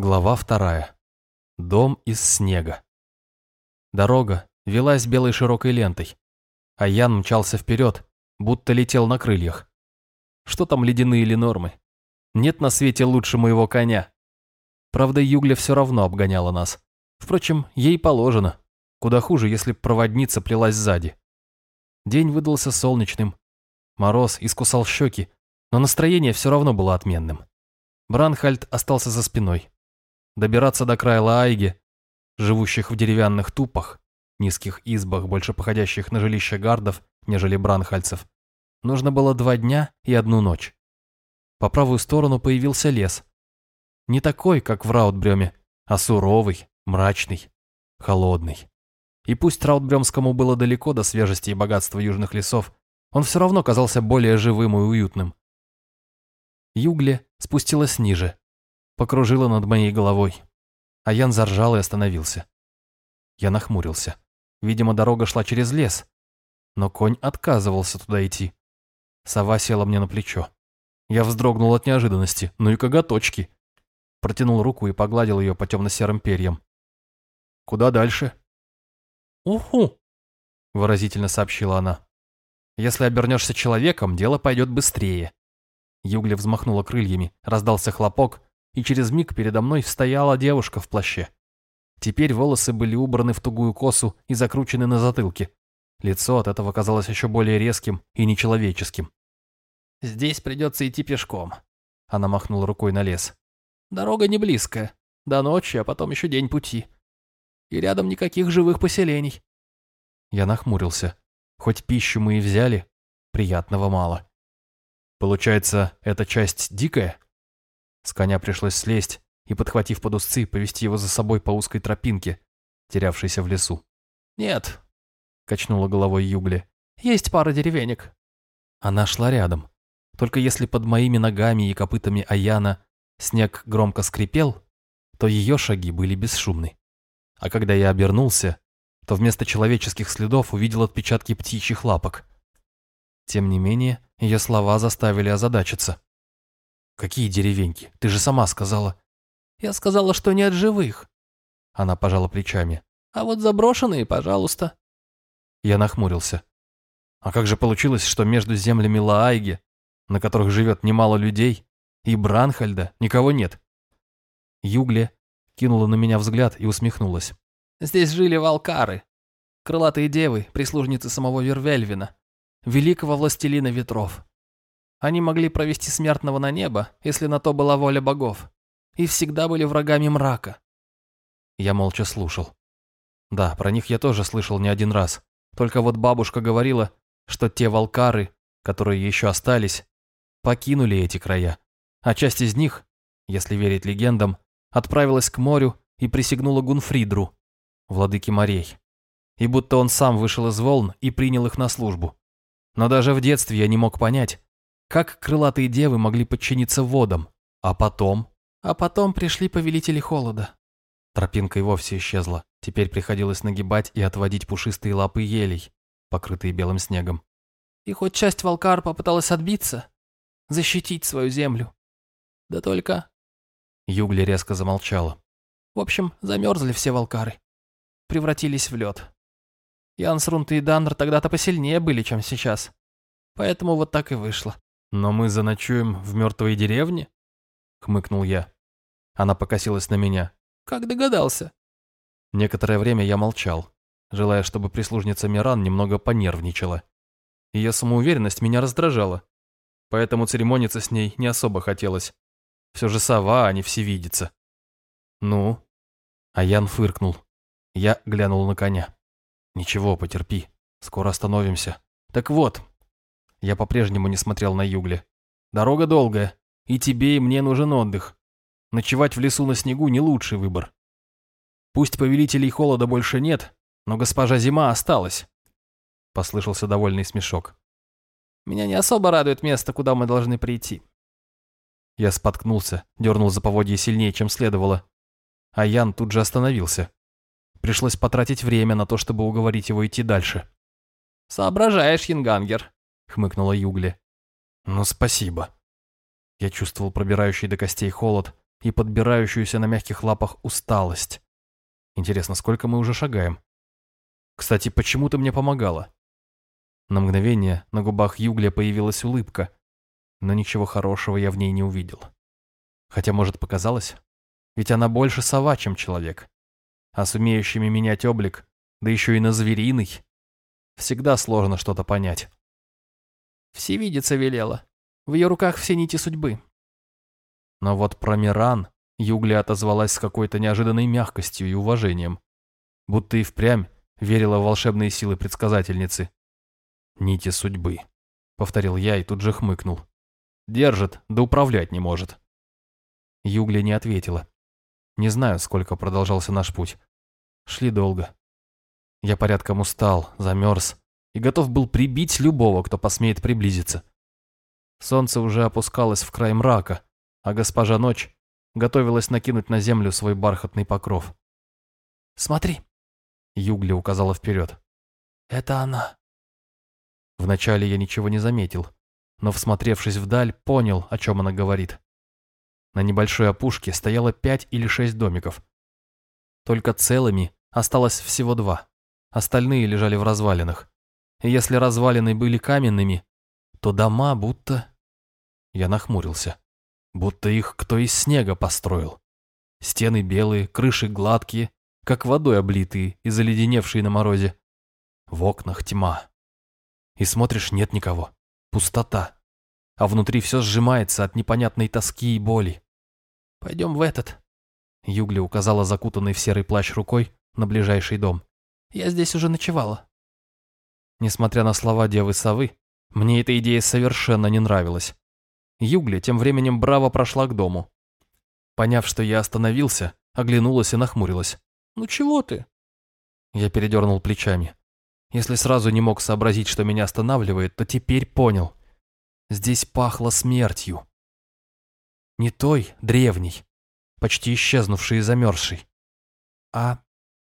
Глава вторая. Дом из снега. Дорога велась белой широкой лентой, а Ян мчался вперед, будто летел на крыльях. Что там ледяные или нормы? Нет на свете лучше моего коня. Правда, Югля все равно обгоняла нас. Впрочем, ей положено. Куда хуже, если проводница плелась сзади. День выдался солнечным. Мороз искусал щеки, но настроение все равно было отменным. Бранхальд остался за спиной. Добираться до края Лаайги, живущих в деревянных тупах, низких избах, больше походящих на жилища гардов, нежели бранхальцев, нужно было два дня и одну ночь. По правую сторону появился лес. Не такой, как в Раутбреме, а суровый, мрачный, холодный. И пусть Раутбремскому было далеко до свежести и богатства южных лесов, он все равно казался более живым и уютным. Югле спустилась ниже, покружила над моей головой. А Ян заржал и остановился. Я нахмурился. Видимо, дорога шла через лес. Но конь отказывался туда идти. Сова села мне на плечо. Я вздрогнул от неожиданности. Ну и коготочки. Протянул руку и погладил ее по темно-серым перьям. «Куда дальше?» «Уху!» — выразительно сообщила она. «Если обернешься человеком, дело пойдет быстрее». Югля взмахнула крыльями, раздался хлопок, и через миг передо мной стояла девушка в плаще. Теперь волосы были убраны в тугую косу и закручены на затылке. Лицо от этого казалось еще более резким и нечеловеческим. «Здесь придется идти пешком», — она махнула рукой на лес. «Дорога не близкая. До ночи, а потом еще день пути. И рядом никаких живых поселений». Я нахмурился. Хоть пищу мы и взяли, приятного мало. Получается, эта часть дикая? С коня пришлось слезть и, подхватив под узцы, повести его за собой по узкой тропинке, терявшейся в лесу. «Нет», — качнула головой Югли, — «есть пара деревенек». Она шла рядом. Только если под моими ногами и копытами Аяна снег громко скрипел, то ее шаги были бесшумны. А когда я обернулся, то вместо человеческих следов увидел отпечатки птичьих лапок. Тем не менее, ее слова заставили озадачиться. «Какие деревеньки? Ты же сама сказала». «Я сказала, что нет живых». Она пожала плечами. «А вот заброшенные, пожалуйста». Я нахмурился. А как же получилось, что между землями Лаайги, на которых живет немало людей, и Бранхальда никого нет? Югле кинула на меня взгляд и усмехнулась. «Здесь жили волкары, крылатые девы, прислужницы самого Вервельвина, великого властелина ветров. Они могли провести смертного на небо, если на то была воля богов, и всегда были врагами мрака. Я молча слушал. Да, про них я тоже слышал не один раз. Только вот бабушка говорила, что те волкары, которые еще остались, покинули эти края, а часть из них, если верить легендам, отправилась к морю и присягнула Гунфридру, владыке морей. И будто он сам вышел из волн и принял их на службу. Но даже в детстве я не мог понять, как крылатые девы могли подчиниться водам? А потом? А потом пришли повелители холода. Тропинка и вовсе исчезла. Теперь приходилось нагибать и отводить пушистые лапы елей, покрытые белым снегом. И хоть часть волкар попыталась отбиться, защитить свою землю. Да только... Югли резко замолчала. В общем, замерзли все волкары. Превратились в лед. Янсрунт и Данр тогда-то посильнее были, чем сейчас. Поэтому вот так и вышло. «Но мы заночуем в мертвой деревне?» — хмыкнул я. Она покосилась на меня. «Как догадался?» Некоторое время я молчал, желая, чтобы прислужница Миран немного понервничала. Ее самоуверенность меня раздражала, поэтому церемониться с ней не особо хотелось. Все же сова, а не всевидица. «Ну?» А Ян фыркнул. Я глянул на коня. «Ничего, потерпи. Скоро остановимся. Так вот, я по-прежнему не смотрел на Югли. «Дорога долгая, и тебе, и мне нужен отдых. Ночевать в лесу на снегу не лучший выбор. Пусть повелителей холода больше нет, но госпожа Зима осталась». Послышался довольный смешок. «Меня не особо радует место, куда мы должны прийти». Я споткнулся, дернул за поводье сильнее, чем следовало. А Ян тут же остановился. Пришлось потратить время на то, чтобы уговорить его идти дальше. «Соображаешь, Янгангер», — хмыкнула Югли. «Ну, спасибо». Я чувствовал пробирающий до костей холод, и подбирающуюся на мягких лапах усталость. Интересно, сколько мы уже шагаем? Кстати, почему ты мне помогала? На мгновение на губах Югля появилась улыбка, но ничего хорошего я в ней не увидел. Хотя, может, показалось? Ведь она больше сова, чем человек. А с умеющими менять облик, да еще и на звериный, всегда сложно что-то понять. Всевидица велела. В ее руках все нити судьбы. Но вот про Миран Югля отозвалась с какой-то неожиданной мягкостью и уважением. Будто и впрямь верила в волшебные силы предсказательницы. «Нити судьбы», — повторил я и тут же хмыкнул. «Держит, да управлять не может». Югля не ответила. Не знаю, сколько продолжался наш путь. Шли долго. Я порядком устал, замерз и готов был прибить любого, кто посмеет приблизиться. Солнце уже опускалось в край мрака, а госпожа Ночь готовилась накинуть на землю свой бархатный покров. «Смотри!» — Югли указала вперед. «Это она!» Вначале я ничего не заметил, но, всмотревшись вдаль, понял, о чем она говорит. На небольшой опушке стояло пять или шесть домиков. Только целыми осталось всего два. Остальные лежали в развалинах. Если развалины были каменными, то дома будто... Я нахмурился. Будто их кто из снега построил. Стены белые, крыши гладкие, как водой облитые и заледеневшие на морозе. В окнах тьма. И смотришь, нет никого. Пустота. А внутри все сжимается от непонятной тоски и боли. «Пойдем в этот». Югли указала закутанный в серый плащ рукой на ближайший дом. «Я здесь уже ночевала». Несмотря на слова девы совы, мне эта идея совершенно не нравилась. Югли тем временем браво прошла к дому. Поняв, что я остановился, оглянулась и нахмурилась. «Ну чего ты?» Я передернул плечами. Если сразу не мог сообразить, что меня останавливает, то теперь понял. Здесь пахло смертью. Не той, древней, почти исчезнувшей и замерзшей. А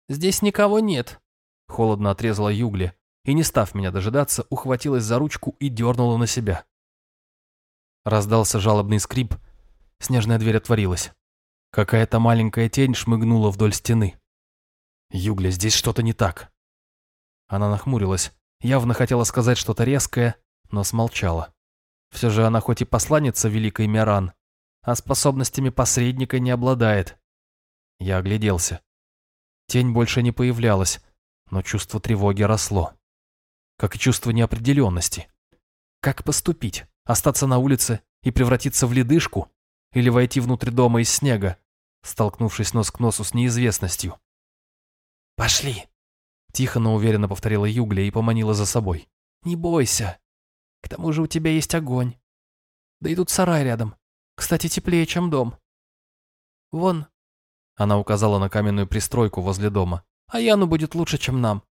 здесь никого нет, холодно отрезала Югли и, не став меня дожидаться, ухватилась за ручку и дернула на себя. Раздался жалобный скрип, снежная дверь отворилась. Какая-то маленькая тень шмыгнула вдоль стены. «Югля, здесь что-то не так». Она нахмурилась, явно хотела сказать что-то резкое, но смолчала. Все же она хоть и посланница Великой Миран, а способностями посредника не обладает. Я огляделся. Тень больше не появлялась, но чувство тревоги росло. Как и чувство неопределенности. Как поступить? Остаться на улице и превратиться в ледышку? Или войти внутрь дома из снега, столкнувшись нос к носу с неизвестностью? «Пошли!» Тихо, но уверенно повторила Югля и поманила за собой. «Не бойся. К тому же у тебя есть огонь. Да и тут сарай рядом. Кстати, теплее, чем дом. Вон. Она указала на каменную пристройку возле дома. А Яну будет лучше, чем нам.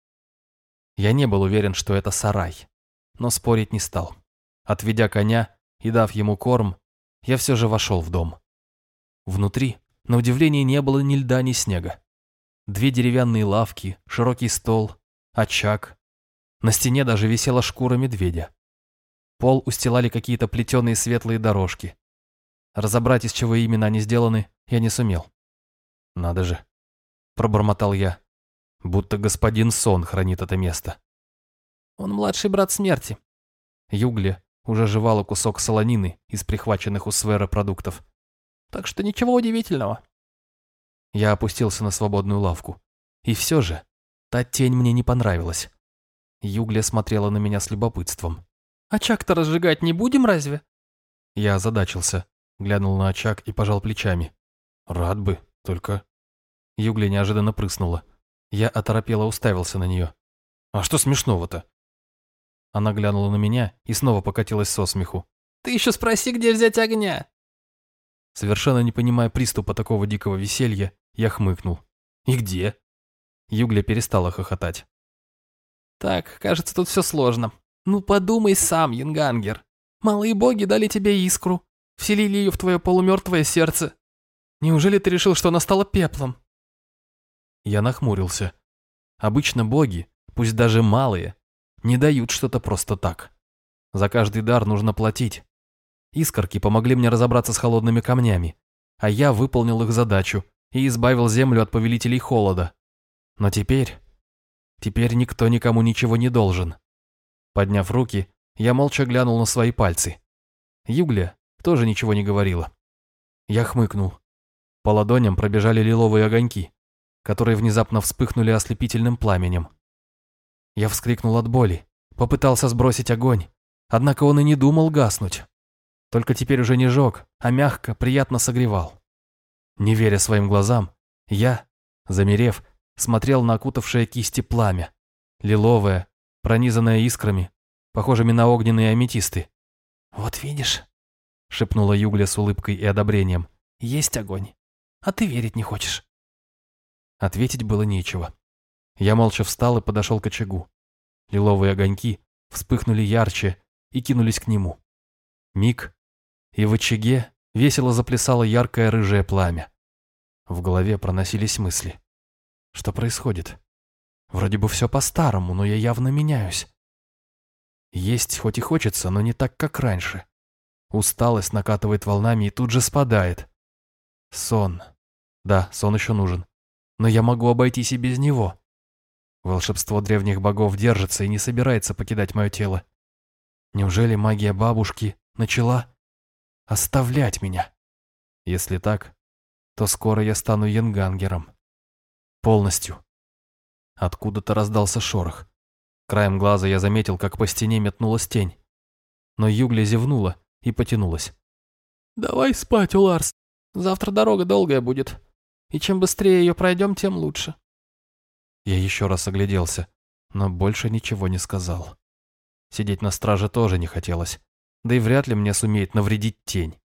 Я не был уверен, что это сарай, но спорить не стал. Отведя коня и дав ему корм, я все же вошел в дом. Внутри, на удивление, не было ни льда, ни снега. Две деревянные лавки, широкий стол, очаг. На стене даже висела шкура медведя. Пол устилали какие-то плетеные светлые дорожки. Разобрать, из чего именно они сделаны, я не сумел. «Надо же», — пробормотал я, будто господин Сон хранит это место. «Он младший брат смерти». Югли уже жевала кусок солонины из прихваченных у Свера продуктов. «Так что ничего удивительного». Я опустился на свободную лавку. И все же, та тень мне не понравилась. Югля смотрела на меня с любопытством. «Очаг-то разжигать не будем разве?» Я озадачился глянул на очаг и пожал плечами. «Рад бы, только...» Югля неожиданно прыснула. Я оторопело уставился на нее. «А что смешного-то?» Она глянула на меня и снова покатилась со смеху. «Ты еще спроси, где взять огня!» Совершенно не понимая приступа такого дикого веселья, я хмыкнул. «И где?» Югля перестала хохотать. «Так, кажется, тут все сложно. Ну подумай сам, Янгангер. Малые боги дали тебе искру, вселили ее в твое полумертвое сердце. Неужели ты решил, что она стала пеплом?» Я нахмурился. Обычно боги, пусть даже малые, не дают что-то просто так. За каждый дар нужно платить. Искорки помогли мне разобраться с холодными камнями, а я выполнил их задачу и избавил Землю от повелителей холода. Но теперь... Теперь никто никому ничего не должен. Подняв руки, я молча глянул на свои пальцы. Югля тоже ничего не говорила. Я хмыкнул. По ладоням пробежали лиловые огоньки, которые внезапно вспыхнули ослепительным пламенем. Я вскрикнул от боли, попытался сбросить огонь, однако он и не думал гаснуть. Только теперь уже не жег, а мягко, приятно согревал. Не веря своим глазам, я, замерев, смотрел на окутавшее кисти пламя. Лиловое, пронизанное искрами, похожими на огненные аметисты. «Вот видишь», — шепнула Югля с улыбкой и одобрением. «Есть огонь, а ты верить не хочешь». Ответить было нечего. Я молча встал и подошел к очагу. Лиловые огоньки вспыхнули ярче и кинулись к нему. Миг, и в очаге весело заплясало яркое рыжее пламя. В голове проносились мысли. Что происходит? Вроде бы все по-старому, но я явно меняюсь. Есть хоть и хочется, но не так, как раньше. Усталость накатывает волнами и тут же спадает. Сон. Да, сон еще нужен. Но я могу обойтись и без него. Волшебство древних богов держится и не собирается покидать мое тело. Неужели магия бабушки начала оставлять меня? Если так, то скоро я стану янгангером. Полностью. Откуда-то раздался шорох. Краем глаза я заметил, как по стене метнулась тень. Но Югля зевнула и потянулась. «Давай спать, Уларс. Завтра дорога долгая будет. И чем быстрее ее пройдем, тем лучше». Я еще раз огляделся, но больше ничего не сказал. Сидеть на страже тоже не хотелось, да и вряд ли мне сумеет навредить тень.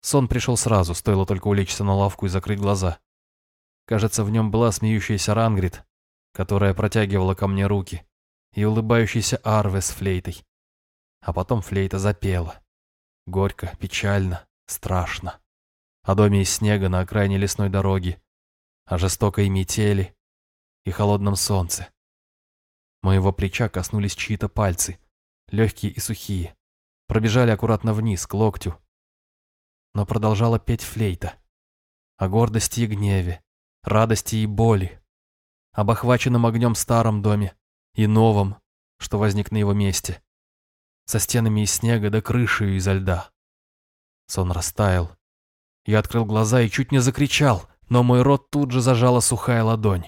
Сон пришел сразу, стоило только улечься на лавку и закрыть глаза. Кажется, в нем была смеющаяся Рангрид, которая протягивала ко мне руки, и улыбающийся Арве с флейтой. А потом флейта запела. Горько, печально, страшно. О доме из снега на окраине лесной дороги, о жестокой метели и холодном солнце. Моего плеча коснулись чьи-то пальцы, легкие и сухие, пробежали аккуратно вниз, к локтю. Но продолжала петь флейта. О гордости и гневе, радости и боли, об охваченном огнем старом доме и новом, что возник на его месте, со стенами из снега до крышей изо льда. Сон растаял. Я открыл глаза и чуть не закричал, но мой рот тут же зажала сухая ладонь.